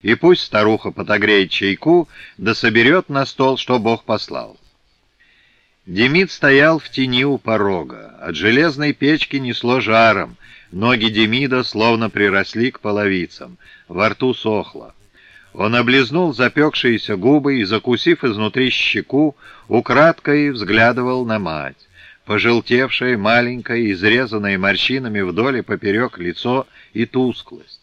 И пусть старуха подогреет чайку, да соберет на стол, что Бог послал. Демид стоял в тени у порога. От железной печки несло жаром. Ноги Демида словно приросли к половицам. Во рту сохло. Он облизнул запекшиеся губы и, закусив изнутри щеку, украдкой взглядывал на мать. Пожелтевшее, маленькое, изрезанное морщинами вдоль и поперек лицо и тусклость.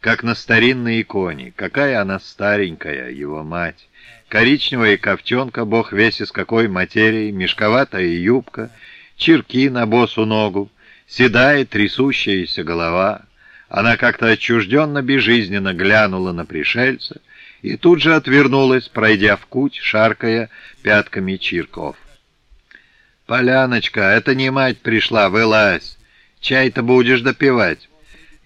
Как на старинной иконе. Какая она старенькая, его мать. Коричневая ковтенка, бог весь из какой материи, мешковатая юбка, чирки на босу ногу, седая трясущаяся голова. Она как-то отчужденно безжизненно глянула на пришельца и тут же отвернулась, пройдя в куть, шаркая пятками чирков. «Поляночка, это не мать пришла, вылазь. Чай-то будешь допивать».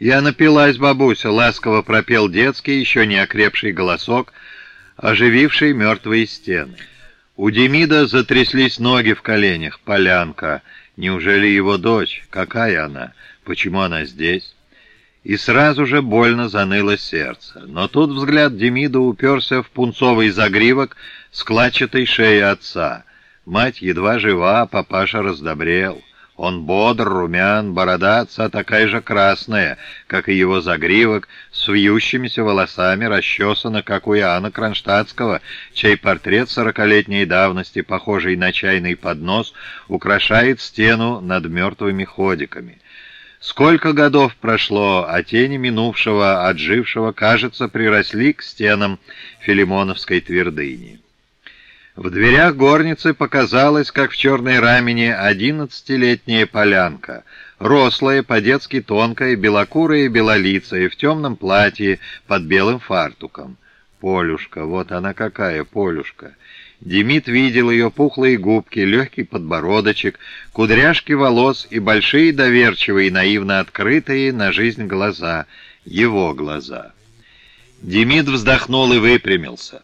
«Я напилась, бабуся», — ласково пропел детский, еще не окрепший голосок, ожививший мертвые стены. У Демида затряслись ноги в коленях. «Полянка! Неужели его дочь? Какая она? Почему она здесь?» И сразу же больно заныло сердце. Но тут взгляд Демида уперся в пунцовый загривок складчатой шеи отца — Мать едва жива, папаша раздобрел. Он бодр, румян, борода отца такая же красная, как и его загривок, с вьющимися волосами расчесана, как у Иоанна Кронштадтского, чей портрет сорокалетней давности, похожий на чайный поднос, украшает стену над мертвыми ходиками. Сколько годов прошло, а тени минувшего, отжившего, кажется, приросли к стенам Филимоновской твердыни. В дверях горницы показалась, как в черной рамени, одиннадцатилетняя полянка, рослая, по-детски тонкая, белокурая и белолицая, в темном платье под белым фартуком. Полюшка, вот она какая, Полюшка. Демид видел ее пухлые губки, легкий подбородочек, кудряшки волос и большие доверчивые, наивно открытые на жизнь глаза, его глаза. Демид вздохнул и выпрямился.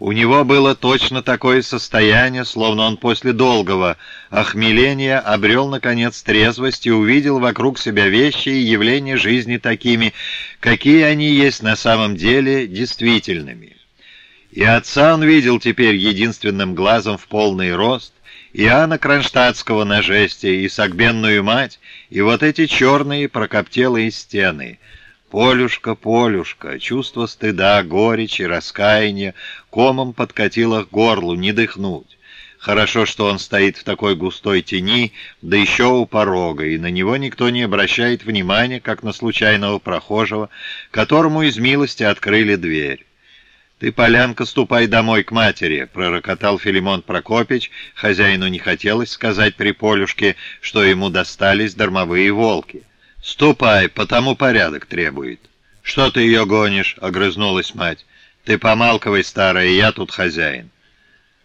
У него было точно такое состояние, словно он после долгого охмеления обрел, наконец, трезвость и увидел вокруг себя вещи и явления жизни такими, какие они есть на самом деле действительными. И отца он видел теперь единственным глазом в полный рост, Иоанна Кронштадтского на жесте, и согбенную мать, и вот эти черные прокоптелые стены — Полюшка, Полюшка, чувство стыда, горечи, раскаяния комом подкатило к горлу, не дыхнуть. Хорошо, что он стоит в такой густой тени, да еще у порога, и на него никто не обращает внимания, как на случайного прохожего, которому из милости открыли дверь. «Ты, Полянка, ступай домой к матери», — пророкотал Филимон Прокопич. Хозяину не хотелось сказать при Полюшке, что ему достались дармовые волки. «Ступай, потому порядок требует». «Что ты ее гонишь?» — огрызнулась мать. «Ты помалковай, старая, я тут хозяин».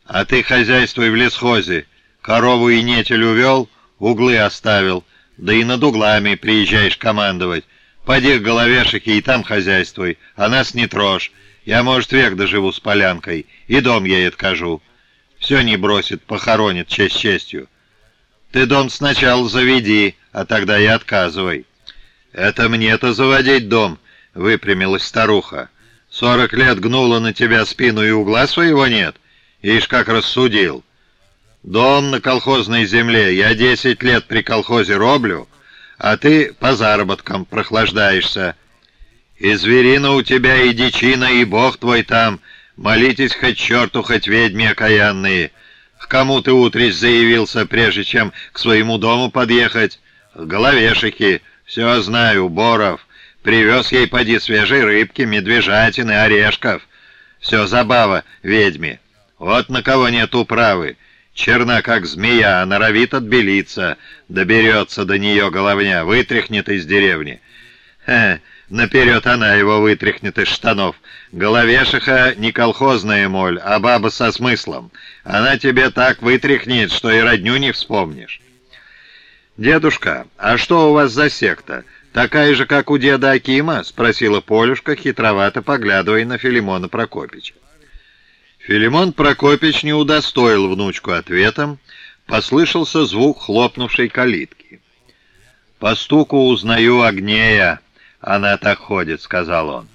«А ты хозяйствуй в лесхозе. Корову и нетель увел, углы оставил, да и над углами приезжаешь командовать. Поди к головешике и там хозяйствуй, а нас не трожь. Я, может, век доживу с полянкой, и дом ей откажу. Все не бросит, похоронит честь честью. Ты дом сначала заведи, а тогда и отказывай». «Это мне-то заводить дом», — выпрямилась старуха. «Сорок лет гнула на тебя спину и угла своего нет? Ишь, как рассудил. Дом на колхозной земле, я десять лет при колхозе роблю, а ты по заработкам прохлаждаешься. И зверина у тебя, и дичина, и бог твой там. Молитесь хоть черту, хоть ведьме окаянные. К кому ты утрись заявился, прежде чем к своему дому подъехать? Головешики». «Все знаю, Боров. Привез ей, поди, свежей рыбки, медвежатины, орешков. Все забава ведьме. Вот на кого нет управы. Черна, как змея, а норовит отбелиться. Доберется до нее головня, вытряхнет из деревни. Хе, наперед она его вытряхнет из штанов. Головешиха не колхозная моль, а баба со смыслом. Она тебе так вытряхнет, что и родню не вспомнишь. «Дедушка, а что у вас за секта? Такая же, как у деда Акима?» — спросила Полюшка, хитровато поглядывая на Филимона Прокопича. Филимон Прокопич не удостоил внучку ответом, послышался звук хлопнувшей калитки. «По стуку узнаю Агнея, она так ходит», — сказал он.